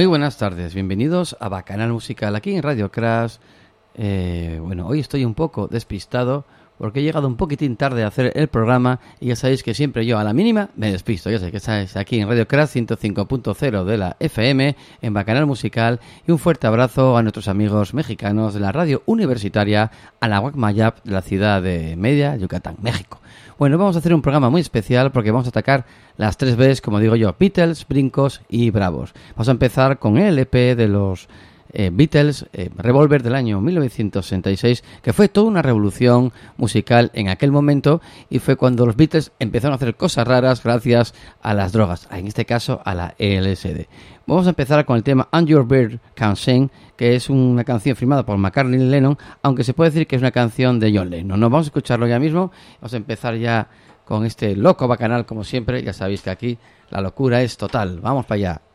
Muy buenas tardes, bienvenidos a Bacanal Musical aquí en Radio Crash. Eh, bueno, hoy estoy un poco despistado porque he llegado un poquitín tarde a hacer el programa y ya sabéis que siempre yo a la mínima me despisto. Ya sé que estáis aquí en Radio Crash 105.0 de la FM, en Bacanal Musical y un fuerte abrazo a nuestros amigos mexicanos de la radio universitaria Anahuac Mayap de la ciudad de Media, Yucatán, México. Bueno, vamos a hacer un programa muy especial porque vamos a atacar las tres Bs, como digo yo, Beatles, Brincos y Bravos. Vamos a empezar con el EP de los eh, Beatles, eh, Revolver del año 1966, que fue toda una revolución musical en aquel momento y fue cuando los Beatles empezaron a hacer cosas raras gracias a las drogas, en este caso a la LSD. Vamos a empezar con el tema And Your Bird Can Sing, que es una canción firmada por McCartney Lennon, aunque se puede decir que es una canción de John Lennon. No vamos a escucharlo ya mismo, vamos a empezar ya con este loco bacanal como siempre, ya sabéis que aquí la locura es total. Vamos para allá.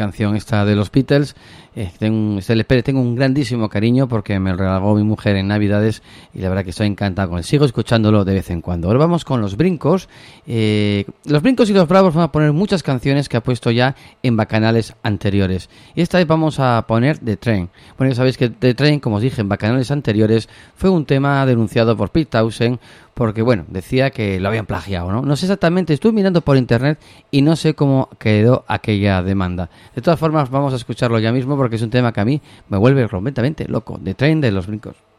Canción esta de los Beatles. Eh, tengo, este tengo un grandísimo cariño porque me lo regaló mi mujer en Navidades y la verdad que estoy encantado con él. Sigo escuchándolo de vez en cuando. Ahora vamos con los brincos. Eh, los brincos y los bravos van a poner muchas canciones que ha puesto ya en bacanales anteriores. Y esta vez vamos a poner The Train. Bueno, ya sabéis que The Train, como os dije en bacanales anteriores, fue un tema denunciado por Pete Townsend porque bueno, decía que lo habían plagiado, ¿no? No sé exactamente, estuve mirando por internet y no sé cómo quedó aquella demanda. De todas formas, vamos a escucharlo ya mismo porque es un tema que a mí me vuelve completamente loco, de tren de los brincos.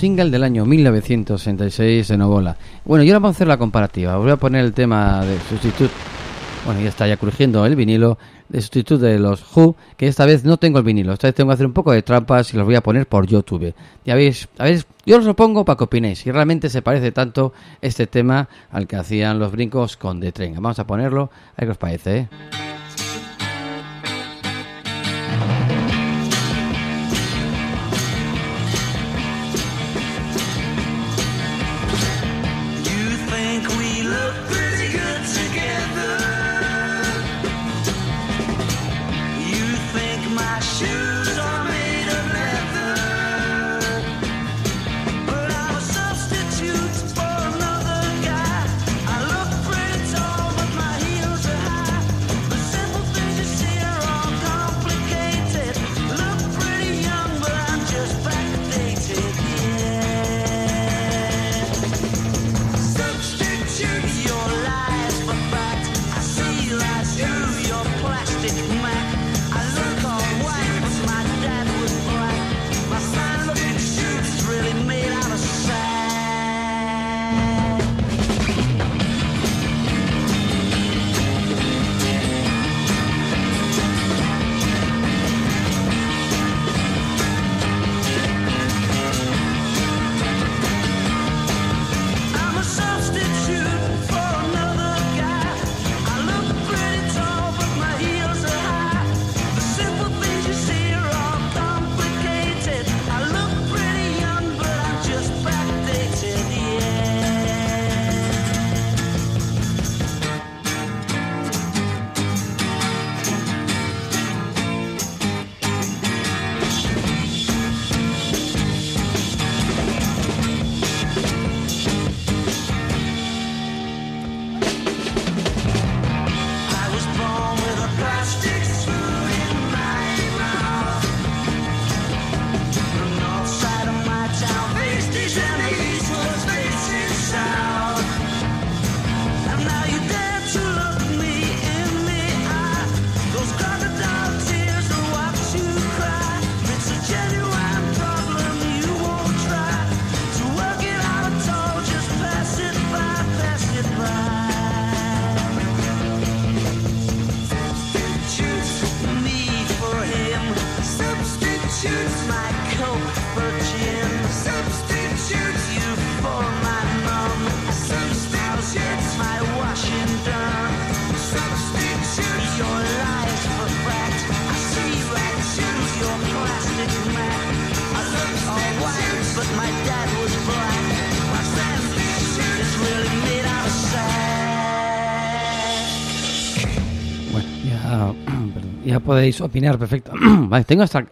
Single del año 1966 de Novola. Bueno, y ahora vamos a hacer la comparativa. Voy a poner el tema de sustituto. Bueno, ya está ya crujiendo el vinilo de sustituto de los Who, que esta vez no tengo el vinilo. Esta vez tengo que hacer un poco de trampas y los voy a poner por YouTube. Ya veis, a ver, yo os lo pongo para que opinéis. Si realmente se parece tanto este tema al que hacían los brincos con The Train. Vamos a ponerlo, a ver qué os parece, ¿eh? Podéis opinar perfecto.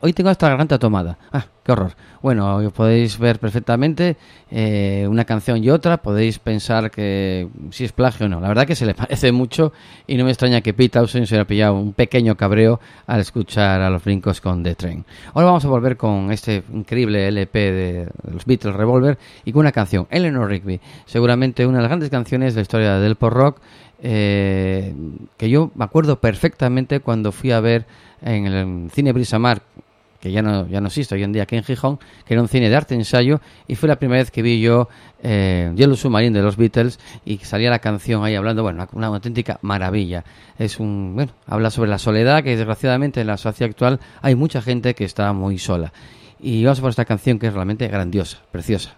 hoy tengo esta garganta tomada. Ah, qué horror. Bueno, podéis ver perfectamente eh, una canción y otra. Podéis pensar que si es plagio o no. La verdad que se le parece mucho y no me extraña que Pete Townsend se haya pillado un pequeño cabreo al escuchar a los brincos con The Train. Ahora vamos a volver con este increíble LP de los Beatles Revolver y con una canción, Eleanor Rigby. Seguramente una de las grandes canciones de la historia del pop rock eh, que yo me acuerdo perfectamente cuando fui a ver en el cine Brisamar, que ya no, ya no existe hoy en día aquí en Gijón, que era un cine de arte ensayo, y fue la primera vez que vi yo eh, Yellow Submarine de los Beatles y salía la canción ahí hablando, bueno, una, auténtica maravilla. Es un, bueno, habla sobre la soledad, que desgraciadamente en la sociedad actual hay mucha gente que está muy sola. Y vamos a por esta canción que es realmente grandiosa, preciosa.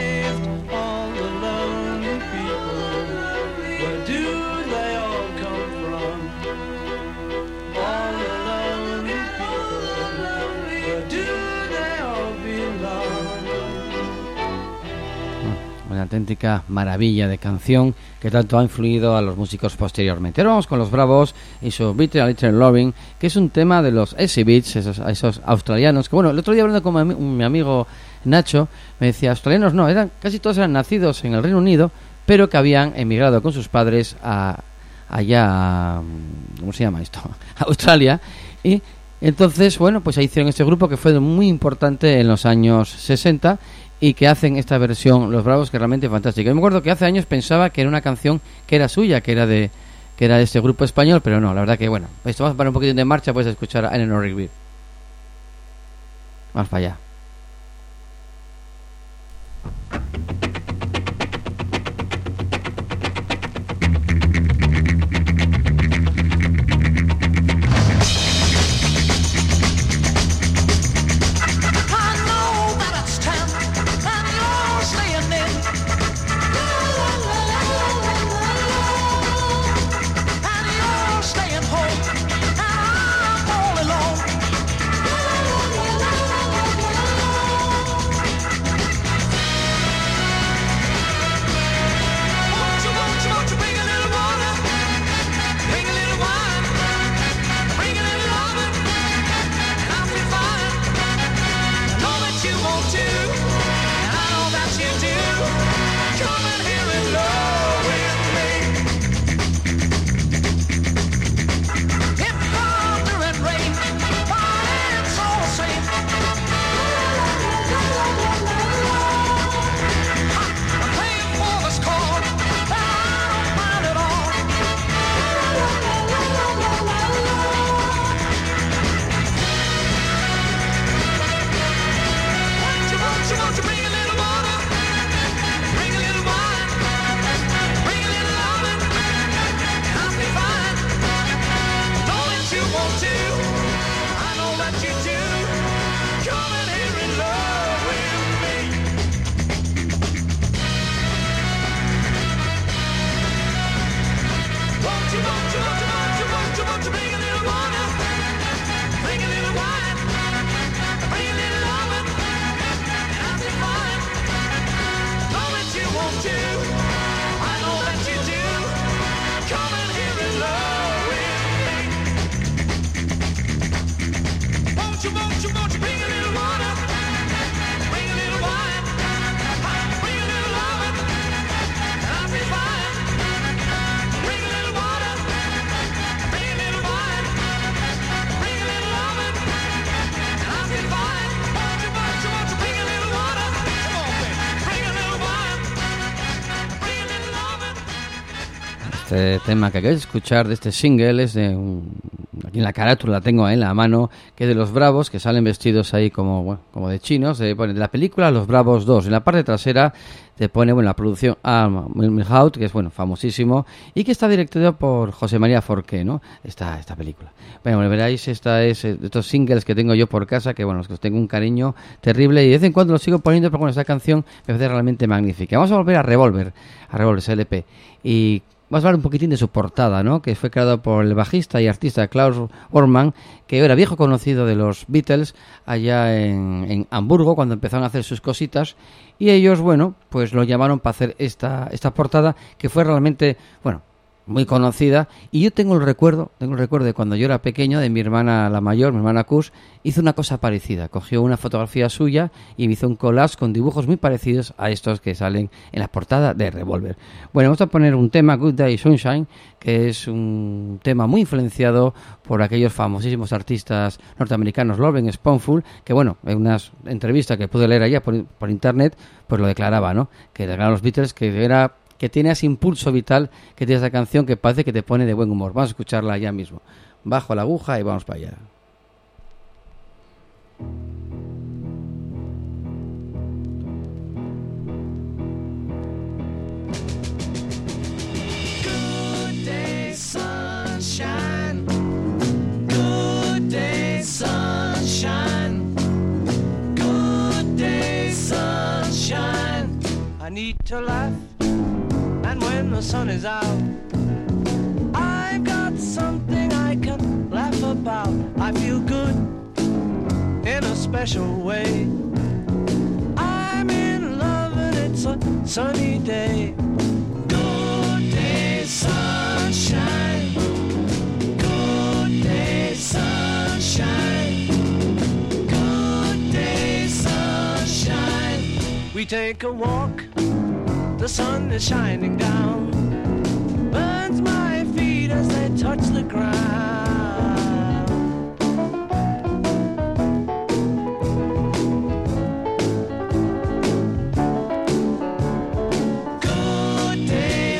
Auténtica maravilla de canción que tanto ha influido a los músicos posteriormente. Ahora vamos con los Bravos y su Bitter Little Loving, que es un tema de los Exhibits, esos, esos australianos, que bueno, el otro día hablando con mi, mi amigo Nacho, me decía, australianos no, eran casi todos eran nacidos en el Reino Unido, pero que habían emigrado con sus padres a, allá, a, ¿cómo se llama esto? Australia, y entonces, bueno, pues ahí hicieron este grupo que fue muy importante en los años 60 y que hacen esta versión Los Bravos que realmente es fantástica. Yo me acuerdo que hace años pensaba que era una canción que era suya, que era de que era de este grupo español, pero no, la verdad que bueno, esto vamos a parar un poquito de marcha, puedes escuchar a Eleanor Rigby. Vamos para allá. Tema que acabáis de escuchar de este single es de un, aquí en la carátula la tengo ahí en la mano, que es de los Bravos que salen vestidos ahí como bueno, como de chinos, de, pone de la película Los Bravos 2. En la parte trasera te pone bueno la producción ah, Milhout, que es bueno famosísimo y que está dirigido por José María Forqué, ¿no? Esta esta película. Bueno, bueno, veréis esta es eh, estos singles que tengo yo por casa que bueno, los que tengo un cariño terrible y de vez en cuando los sigo poniendo, pero bueno, esta canción me parece realmente magnífica. Vamos a volver a Revolver, a Revolver SLP y Vamos a hablar un poquitín de su portada, ¿no? Que fue creado por el bajista y artista Klaus Orman, que era viejo conocido de los Beatles allá en, en Hamburgo cuando empezaron a hacer sus cositas. Y ellos, bueno, pues lo llamaron para hacer esta, esta portada que fue realmente, bueno, muy conocida y yo tengo el recuerdo, tengo el recuerdo de cuando yo era pequeño de mi hermana la mayor, mi hermana Kus, hizo una cosa parecida, cogió una fotografía suya y me hizo un collage con dibujos muy parecidos a estos que salen en la portada de Revolver. Bueno, vamos a poner un tema Good Day Sunshine, que es un tema muy influenciado por aquellos famosísimos artistas norteamericanos, Loven Spoonful, que bueno, en unas entrevistas que pude leer allá por, por internet, pues lo declaraba, ¿no? Que declararon los Beatles que era que tiene ese impulso vital que tiene esa canción que parece que te pone de buen humor. Vamos a escucharla ya mismo. Bajo la aguja y vamos para allá. Good day, sunshine. Good day, sunshine. Good day, sunshine. Need to laugh. And when the sun is out, I've got something I can laugh about. I feel good in a special way. I'm in love and it's a sunny day. Good day, sunshine. Good day, sunshine. Good day, sunshine. We take a walk, the sun is shining down. Burns my feet as they touch the ground. Good day,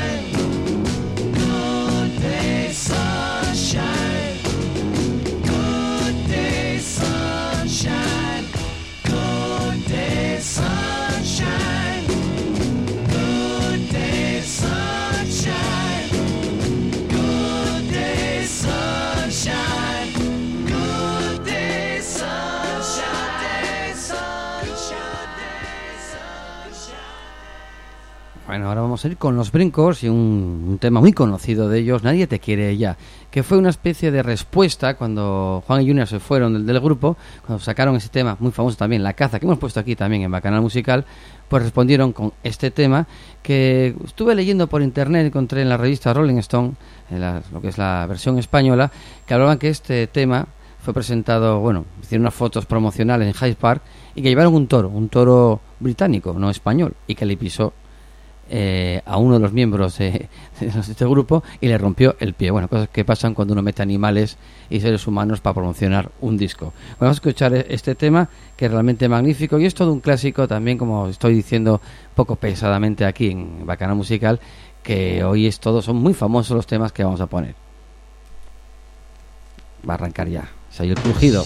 Bueno, ahora vamos a ir con los brincos y un, tema muy conocido de ellos, Nadie te quiere ya, que fue una especie de respuesta cuando Juan y Junior se fueron del, grupo, cuando sacaron ese tema muy famoso también, La Caza, que hemos puesto aquí también en Bacanal Musical, pues respondieron con este tema que estuve leyendo por internet, encontré en la revista Rolling Stone, lo que es la versión española, que hablaban que este tema fue presentado, bueno, hicieron unas fotos promocionales en Hyde Park y que llevaron un toro, un toro británico, no español, y que le pisó eh, a uno de los miembros de, este grupo y le rompió el pie. Bueno, cosas que pasan cuando uno mete animales y seres humanos para promocionar un disco. Vamos a escuchar e- este tema que es realmente magnífico y es todo un clásico también, como estoy diciendo poco pesadamente aquí en Bacana Musical, que hoy es todo, son muy famosos los temas que vamos a poner. Va a arrancar ya. Se ha ido el crujido.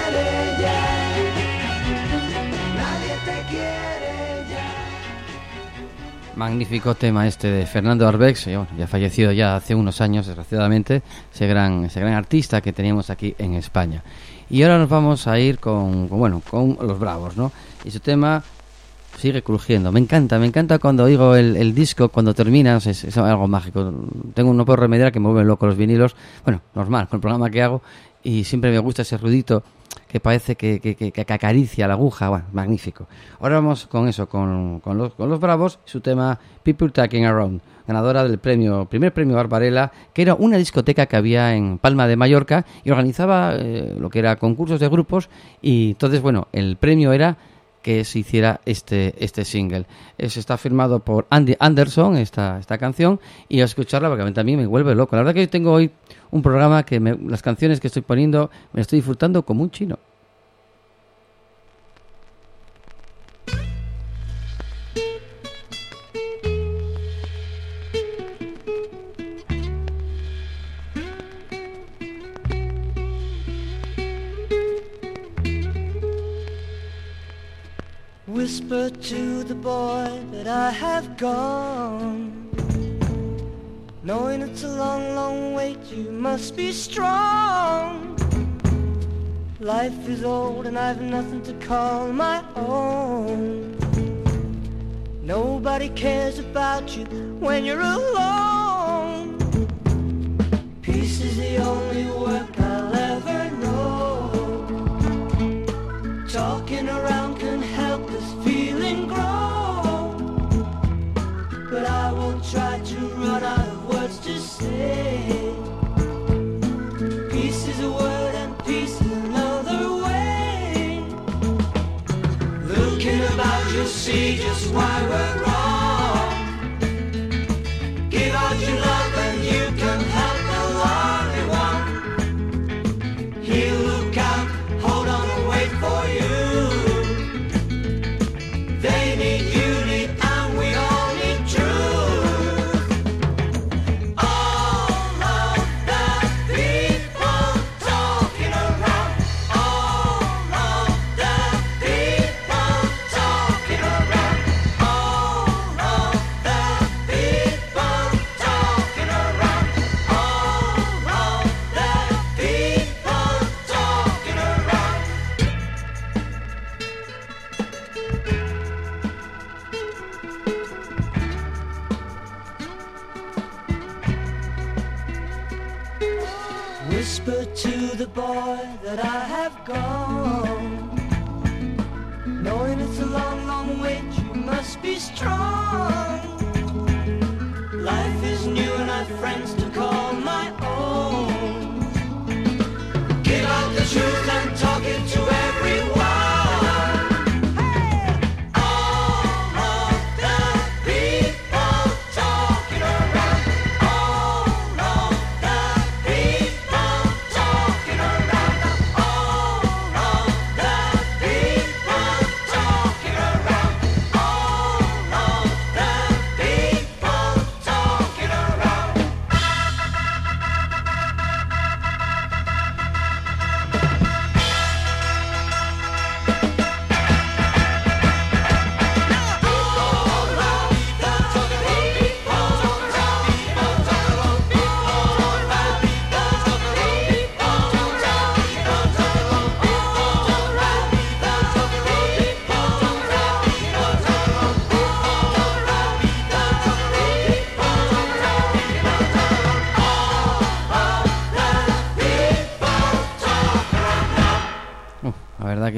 Magnífico tema este de Fernando Arbex, ya fallecido ya hace unos años, desgraciadamente, ese gran, ese gran artista que teníamos aquí en España. Y ahora nos vamos a ir con, con, bueno, con los Bravos, ¿no? Y su tema sigue crujiendo. Me encanta, me encanta cuando oigo el, el disco, cuando termina, es, es algo mágico. Tengo no puedo remediar que me vuelven loco los vinilos. Bueno, normal, con el programa que hago. Y siempre me gusta ese ruidito que parece que, que, que, acaricia la aguja. Bueno, magnífico. Ahora vamos con eso, con, con, los, con los Bravos, su tema People Talking Around, ganadora del premio, primer premio Barbarella, que era una discoteca que había en Palma de Mallorca y organizaba eh, lo que era concursos de grupos. Y entonces, bueno, el premio era que se hiciera este, este single. Es, está firmado por Andy Anderson, esta, esta canción, y a escucharla porque a mí también me vuelve loco. La verdad que yo tengo hoy un programa que me- las canciones que estoy poniendo me estoy disfrutando como un chino. Whisper to the boy that I have gone. Knowing it's a long, long wait, you must be strong. Life is old and I've nothing to call my own. Nobody cares about you when you're alone. Peace is the only work that I have gone. Knowing it's a long, long wait, you must be strong. Life is new and I've friends to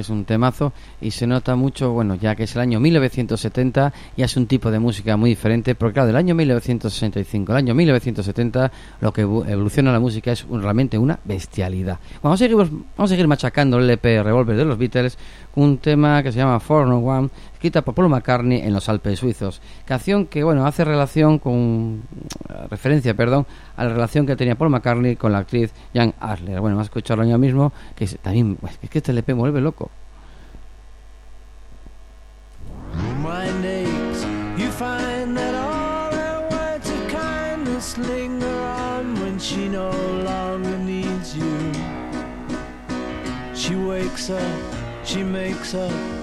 es un temazo y se nota mucho, bueno, ya que es el año 1970, ya es un tipo de música muy diferente, porque claro, del año 1965 al año 1970 lo que evo- evoluciona la música es un- realmente una bestialidad. Vamos a seguir, vamos a seguir machacando el LP Revolver de los Beatles con un tema que se llama For No One, escrita por Paul McCartney en los Alpes suizos. Canción que, bueno, hace relación con, referencia, perdón, a la relación que tenía Paul McCartney con la actriz Jan Asler. Bueno, vamos a escucharlo ya mismo, que también, es que este LP vuelve loco. She wakes up, she makes up,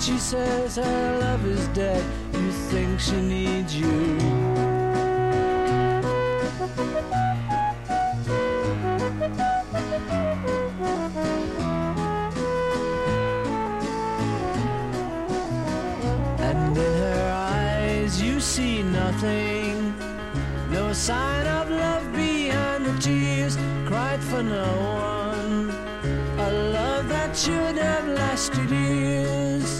she says her love is dead. You think she needs you. And in her eyes you see nothing. No sign of love behind the tears cried for no one. A love that should have lasted years.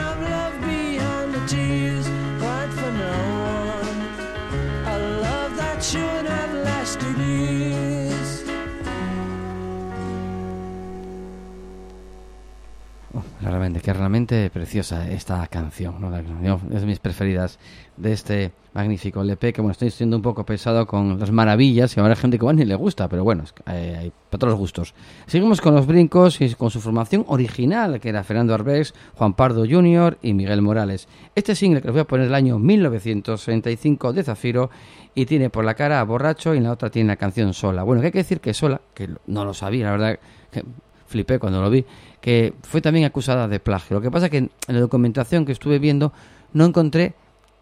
realmente preciosa esta canción, ¿no? Es de mis preferidas de este magnífico LP, que bueno, estoy siendo un poco pesado con las maravillas, y hay gente que igual ni le gusta, pero bueno, es que hay, para todos los gustos. Seguimos con los brincos y con su formación original, que era Fernando Arbés, Juan Pardo Jr. y Miguel Morales. Este single que les voy a poner el año 1965 de Zafiro, y tiene por la cara a Borracho y en la otra tiene la canción Sola. Bueno, que hay que decir que Sola, que no lo sabía, la verdad, que flipé cuando lo vi, que fue también acusada de plagio. Lo que pasa que en la documentación que estuve viendo no encontré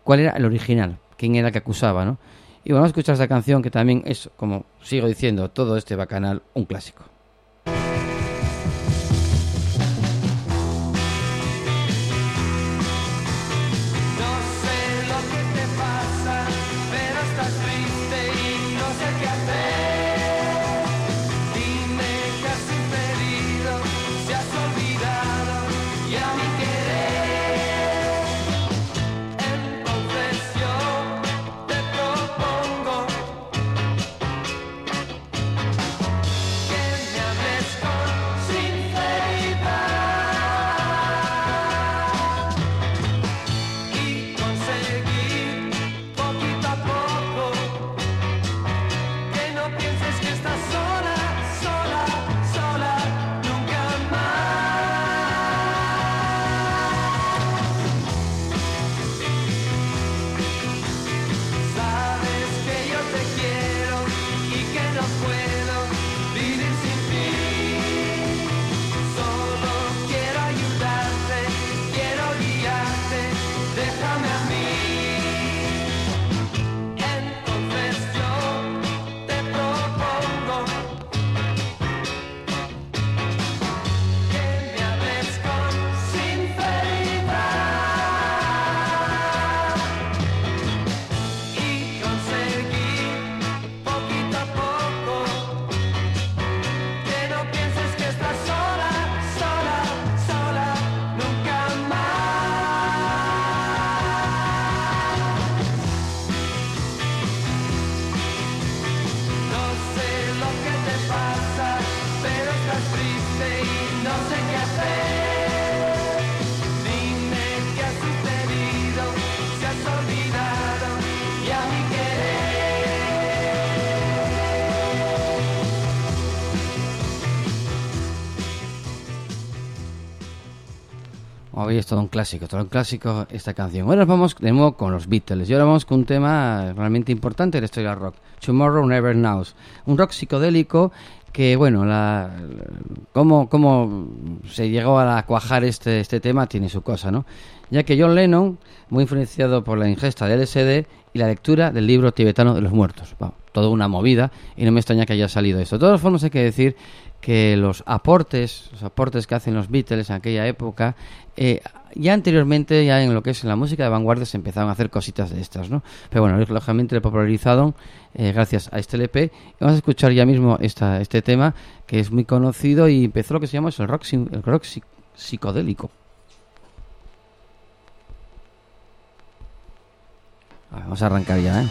cuál era el original, quién era el que acusaba, ¿no? Y vamos a escuchar esta canción que también es, como sigo diciendo, todo este bacanal, un clásico. Hoy es todo un clásico, todo un clásico esta canción. Ahora nos vamos de nuevo con los Beatles y ahora vamos con un tema realmente importante de la historia del rock. Tomorrow Never Knows. Un rock psicodélico que, bueno, la, cómo, cómo se llegó a cuajar este, este tema tiene su cosa, ¿no? Ya que John Lennon, muy influenciado por la ingesta de LSD y la lectura del libro tibetano de los muertos. Wow, toda una movida y no me extraña que haya salido esto. De todas formas hay que decir que los aportes, los aportes que hacen los Beatles en aquella época, eh, ya anteriormente, ya en lo que es la música de vanguardia, se empezaron a hacer cositas de estas, ¿no? Pero bueno, lógicamente le popularizaron eh, gracias a este LP. Vamos a escuchar ya mismo esta, este tema, que es muy conocido y empezó lo que se llama el rock, el rock psi- psicodélico. Vamos a arrancar ya, ¿eh?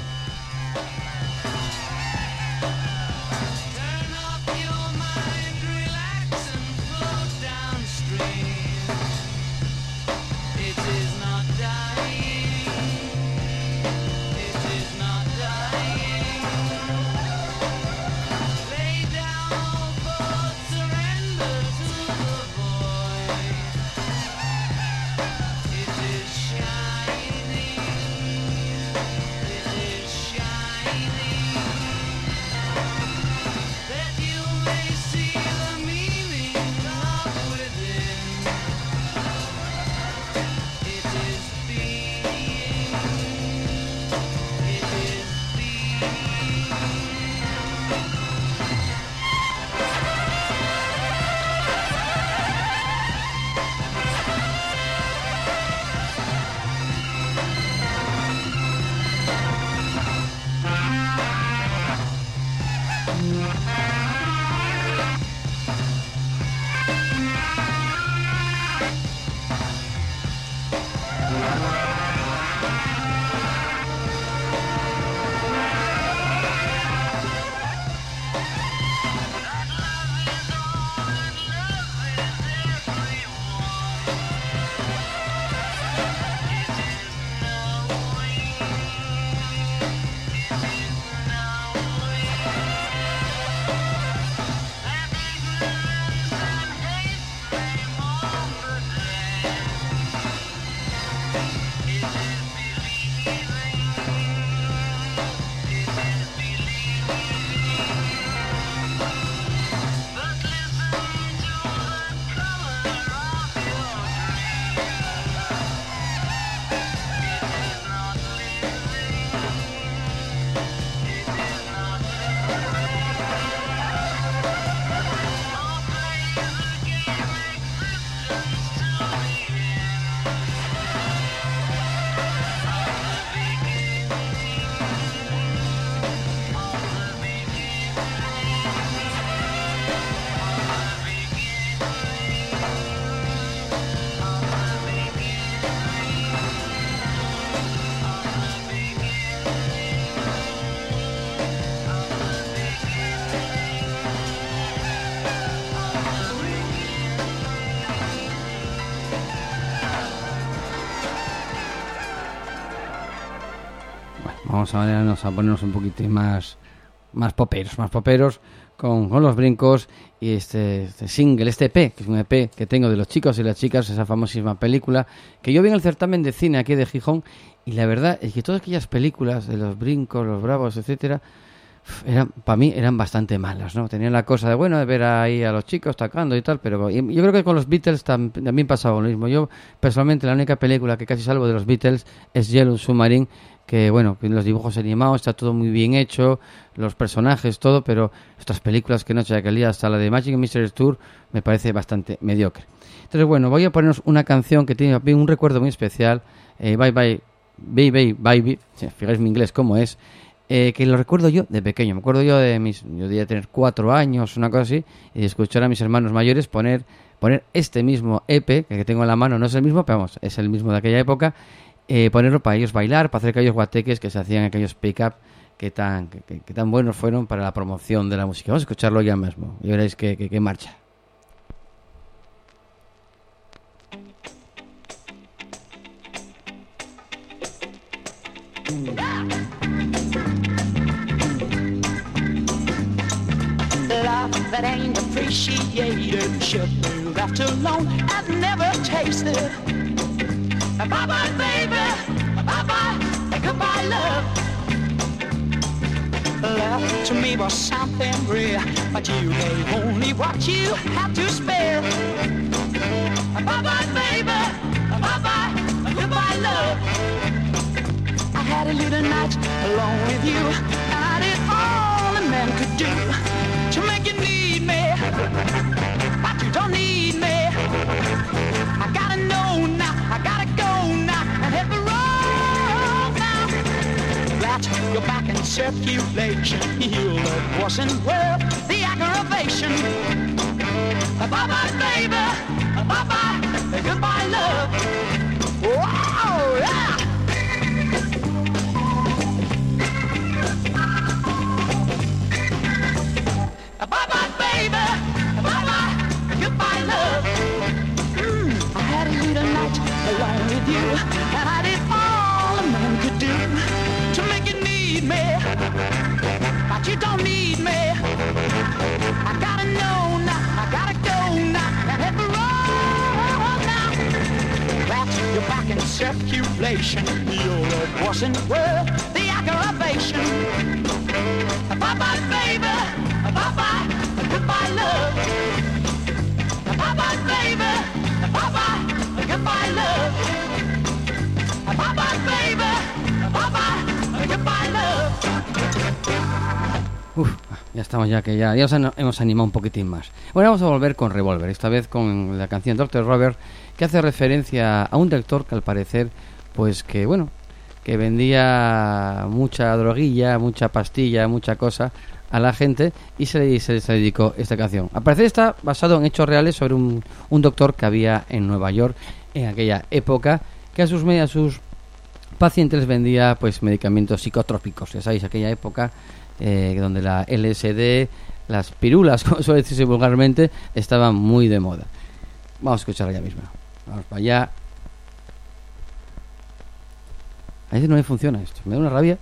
A ponernos, a ponernos un poquitín más, más poperos, más poperos con, con los brincos y este, este single, este EP, que es un EP que tengo de los chicos y las chicas, esa famosísima película, que yo vi en el certamen de cine aquí de Gijón y la verdad es que todas aquellas películas de los brincos, los bravos, etcétera, eran para mí eran bastante malas, ¿no? Tenían la cosa de bueno de ver ahí a los chicos tocando y tal, pero yo creo que con los Beatles tam- también pasaba lo mismo. Yo personalmente la única película que casi salvo de los Beatles es Yellow Submarine, que bueno, los dibujos animados está todo muy bien hecho, los personajes todo, pero estas películas que noche de aquel día hasta la de Magic Mystery Tour me parece bastante mediocre. Entonces bueno, voy a ponernos una canción que tiene un recuerdo muy especial, eh, Bye Bye Baby Baby, si fijáis mi inglés cómo es, eh, que lo recuerdo yo de pequeño. Me acuerdo yo de mis, yo debía tener cuatro años, una cosa así, y escuchar a mis hermanos mayores poner, poner este mismo EP que tengo en la mano, no es el mismo, pero vamos, es el mismo de aquella época, eh, ponerlo para ellos bailar, para hacer aquellos guateques que se hacían aquellos pick-up que tan, que, tan buenos fueron para la promoción de la música. Vamos a escucharlo ya mismo y veréis que, que, que marcha. That ain't appreciated should be left alone and never tasted. Bye bye, baby. Bye bye. Goodbye, love. Love to me was something rare, but you gave only what you had to spare. Bye bye, baby. Bye bye. Goodbye, love. I had a little night alone with you. I did all a man could do to make you need but you don't need me. I gotta know now. I gotta go now and hit the road now. That you're back in circulation. Heal the wasn't worth the aggravation. Bye bye, baby. Bye bye. Goodbye, love. Wow, yeah. Circulation. Your love wasn't worth the aggravation. Bye bye, baby. Bye bye. Goodbye, love. Bye bye, baby. Bye bye. Goodbye, love. Ya estamos ya que ya, ya os hemos animado un poquitín más. Bueno, vamos a volver con Revolver, esta vez con la canción Dr. Robert, que hace referencia a un doctor que al parecer, pues que bueno, que vendía mucha droguilla, mucha pastilla, mucha cosa a la gente y se le, se, dedicó esta canción. Al parecer está basado en hechos reales sobre un, un doctor que había en Nueva York en aquella época que a sus, a sus pacientes vendía pues medicamentos psicotrópicos. Ya sabéis, aquella época eh, donde la LSD, las pirulas, como suele decirse vulgarmente, estaban muy de moda. Vamos a escucharla ya mismo. Vamos para allá. A veces no me funciona esto. Me da una rabia.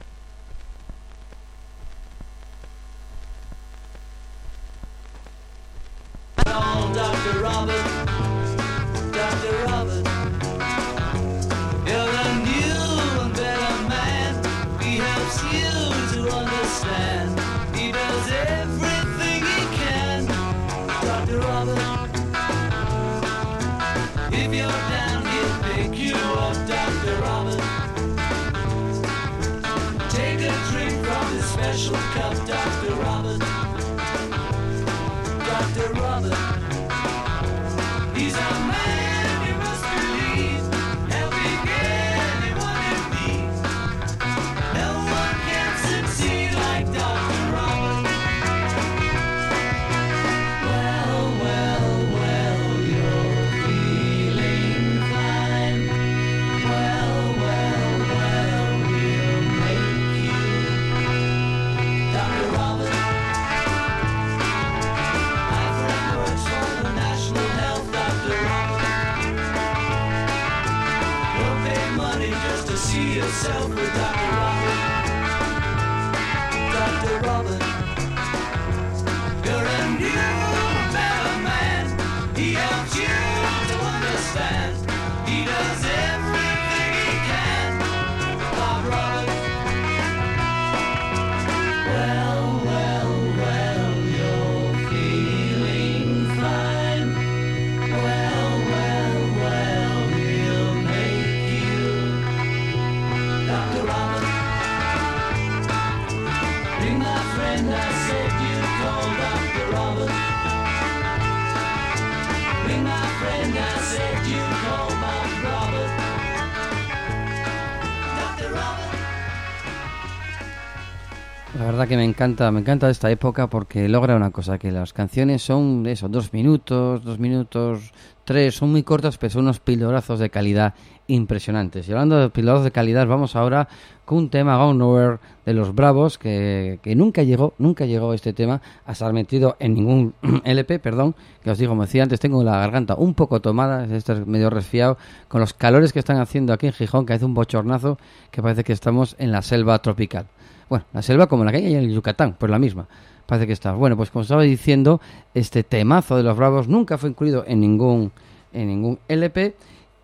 Que me encanta, me encanta esta época porque logra una cosa, que las canciones son eso, dos minutos, dos minutos, tres, son muy cortas, pero son unos pilorazos de calidad impresionantes. Y hablando de pilorazos de calidad, vamos ahora con un tema Gone Nowhere de los Bravos, que, que nunca llegó, nunca llegó este tema a estar metido en ningún LP, perdón, que os digo, como decía antes, tengo la garganta un poco tomada, esto es medio resfriado, con los calores que están haciendo aquí en Gijón, que hace un bochornazo, que parece que estamos en la selva tropical. Bueno, la selva como la que hay en el Yucatán, pues la misma. Parece que está. Bueno, pues como estaba diciendo, este temazo de los Bravos nunca fue incluido en ningún en ningún LP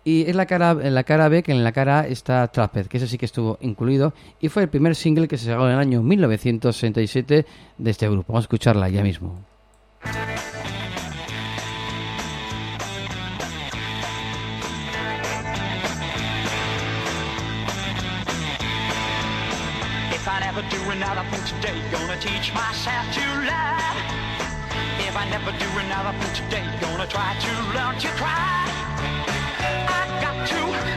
y es la cara en la cara B que en la cara A está Trapped, que ese sí que estuvo incluido y fue el primer single que se sacó en el año 1967 de este grupo. Vamos a escucharla ya mismo. Another thing today, gonna teach myself to love. If I never do another thing today, gonna try to learn to cry. I got to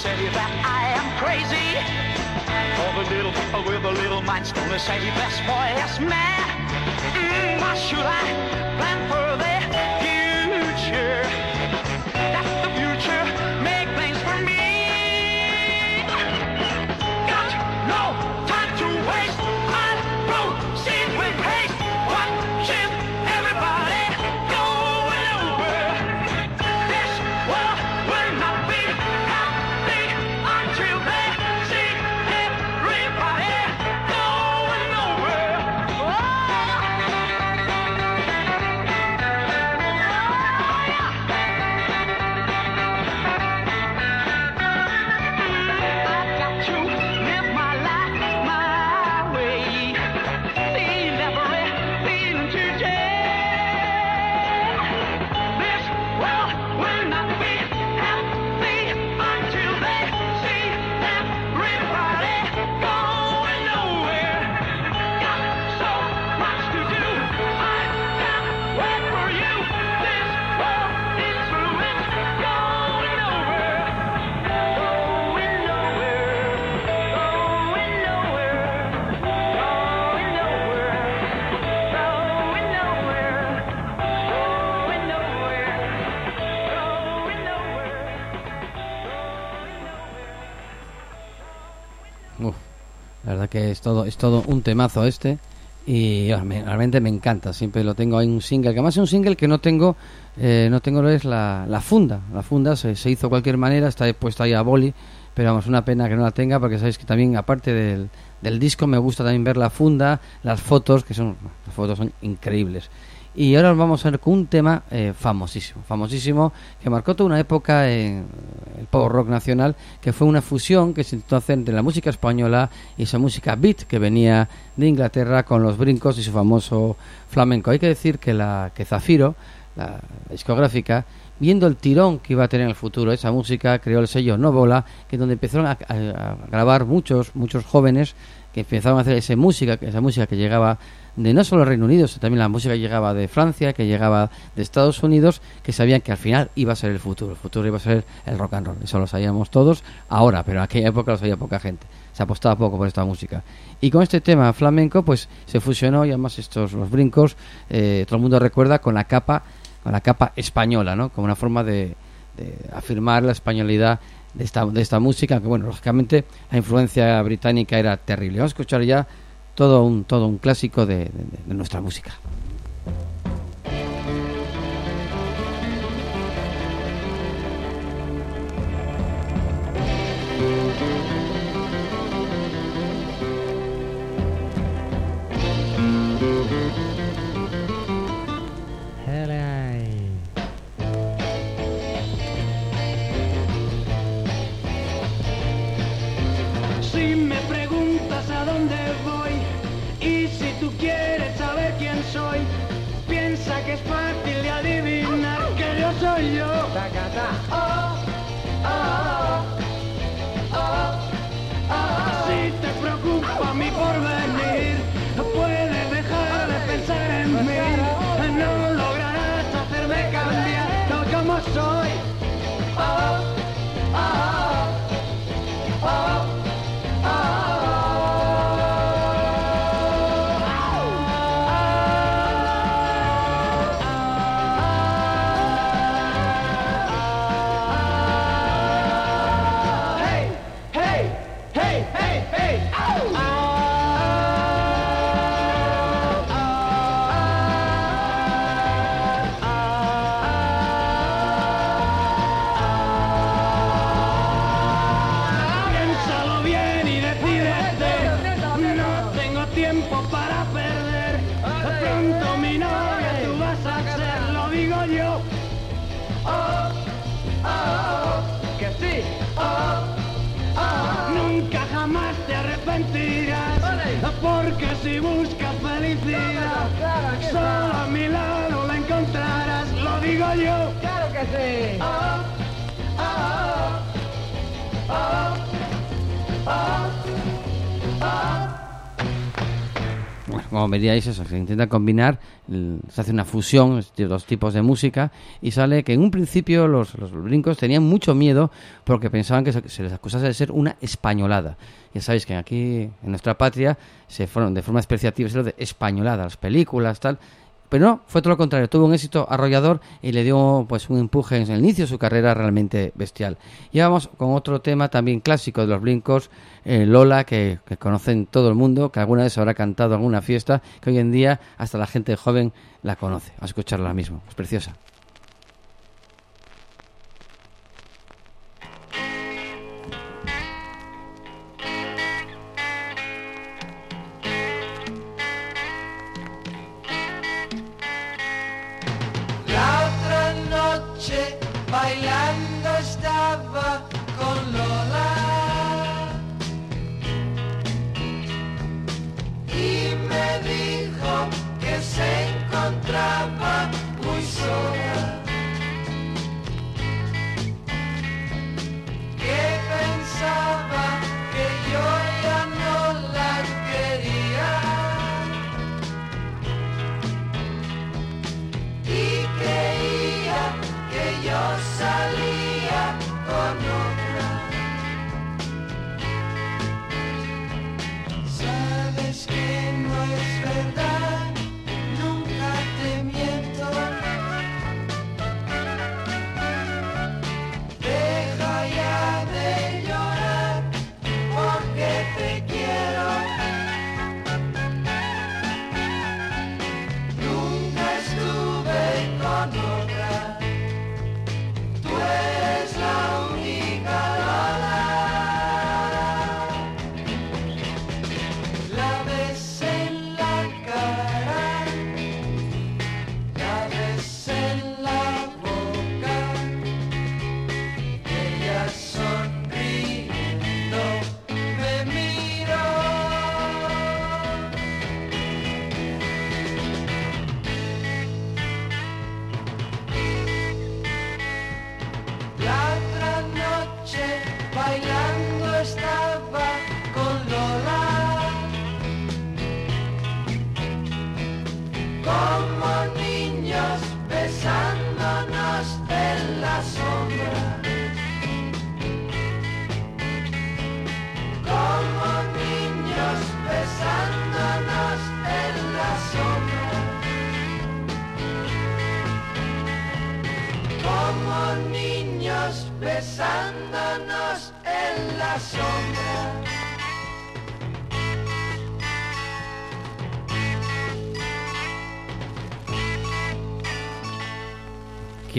say that I am crazy. All the little people with the little minds gonna say this boy is mad. Mm, what should I plan for la verdad que es todo, es todo un temazo este. Y ah, me- realmente me encanta. Siempre lo tengo ahí un single. Que además es un single que no tengo. eh, no tengo es la, la funda. La funda se, se hizo de cualquier manera. Está puesta ahí a boli. Pero vamos, una pena que no la tenga. Porque sabéis que también, aparte del, del disco, me gusta también ver la funda. Las fotos, que son. Las fotos son increíbles. Y ahora vamos a ver con un tema eh, famosísimo, famosísimo, que marcó toda una época en el pop rock nacional, que fue una fusión que se intentó hacer entre la música española y esa música beat que venía de Inglaterra con los brincos y su famoso flamenco. Hay que decir que la que Zafiro, la discográfica, viendo el tirón que iba a tener en el futuro esa música, creó el sello Novola, que es donde empezaron a, grabar muchos muchos jóvenes que empezaron a hacer esa música, esa música que llegaba de no solo el Reino Unido, sino también la música que llegaba de Francia, que llegaba de Estados Unidos, que sabían que al final iba a ser el futuro, el futuro iba a ser el rock and roll. Eso lo sabíamos todos ahora, pero en aquella época lo sabía poca gente. Se apostaba poco por esta música. Y con este tema flamenco, pues se fusionó y además estos los brincos, eh, todo el mundo recuerda con la capa, con la capa española, ¿no? Como una forma de, de afirmar la españolidad de esta, de esta música, que bueno, lógicamente la influencia británica era terrible. Vamos a escuchar ya todo un, todo un clásico de, de- de nuestra música. Como veríais, eso, se intenta combinar, se hace una fusión de dos tipos de música y sale que en un principio los, los brincos tenían mucho miedo porque pensaban que se, se les acusase de ser una españolada. Ya sabéis que aquí, en nuestra patria, se fueron de forma especiativa, se lo de españolada, las películas, tal. Pero no, fue todo lo contrario, tuvo un éxito arrollador y le dio pues un empuje en el inicio de su carrera realmente bestial. Y vamos con otro tema también clásico de los Blincos, eh, Lola, que, que conocen todo el mundo, que alguna vez habrá cantado alguna fiesta, que hoy en día hasta la gente joven la conoce. Vamos a escucharla ahora mismo, es preciosa.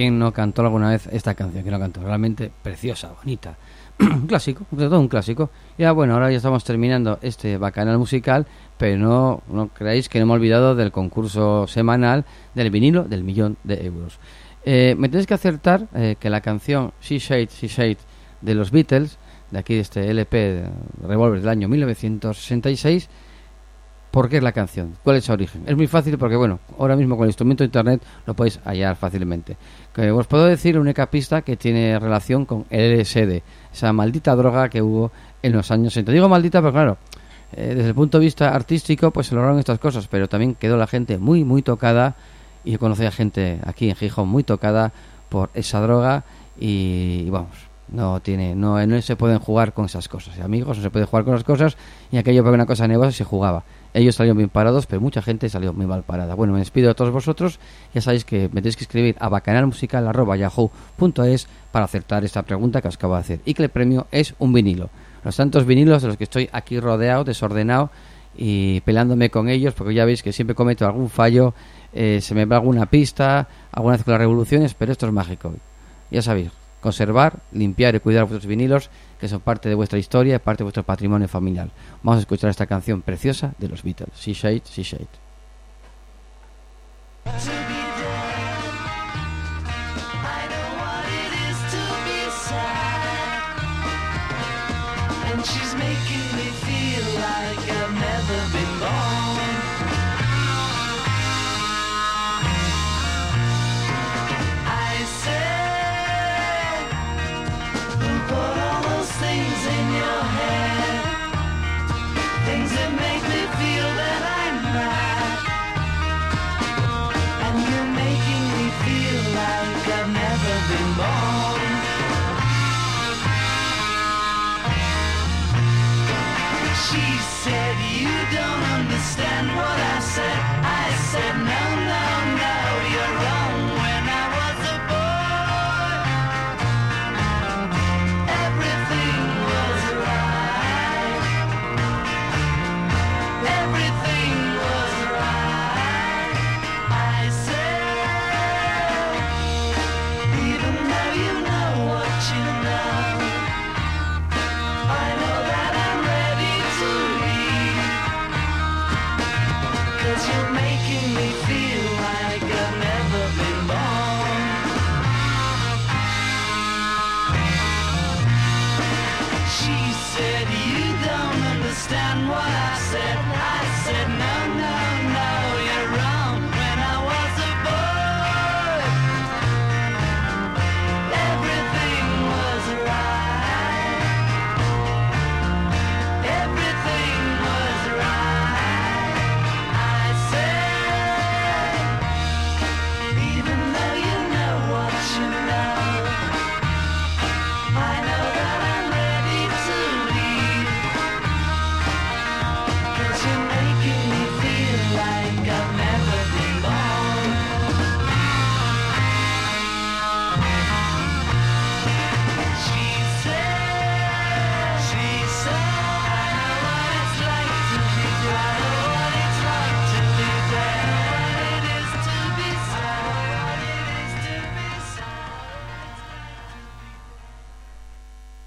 ¿Quién no cantó alguna vez esta canción? ¿Quién no cantó? Realmente preciosa, bonita. un clásico, de todo un clásico. Ya bueno, ahora ya estamos terminando este bacanal musical, pero no, no creáis que no me he olvidado del concurso semanal del vinilo del millón de euros. Eh, me tenéis que acertar eh, que la canción She Shade, She Shade de los Beatles, de aquí de este LP de Revolver del año 1966, ¿Por qué es la canción? ¿Cuál es su origen? Es muy fácil porque, bueno, ahora mismo con el instrumento de internet lo podéis hallar fácilmente. Que os puedo decir la única pista que tiene relación con el LSD, esa maldita droga que hubo en los años 60. Digo maldita, pero claro, eh, desde el punto de vista artístico, pues se lograron estas cosas, pero también quedó la gente muy, muy tocada. Y yo conocí a gente aquí en Gijón muy tocada por esa droga y, y vamos, no tiene no, no se pueden jugar con esas cosas. Amigos, no se puede jugar con las cosas y aquello para una cosa negocia se jugaba. Ellos salieron bien parados, pero mucha gente salió muy mal parada. Bueno, me despido de todos vosotros. Ya sabéis que me tenéis que escribir a bacanalmusical.yahoo.es para acertar esta pregunta que os acabo de hacer. Y que el premio es un vinilo. Los tantos vinilos de los que estoy aquí rodeado, desordenado y peleándome con ellos, porque ya veis que siempre cometo algún fallo, eh, se me va alguna pista, alguna vez con las revoluciones, pero esto es mágico. Ya sabéis, conservar, limpiar y cuidar vuestros vinilos, que son parte de vuestra historia y parte de vuestro patrimonio familiar. Vamos a escuchar esta canción preciosa de los Beatles, She Shade, She Shade.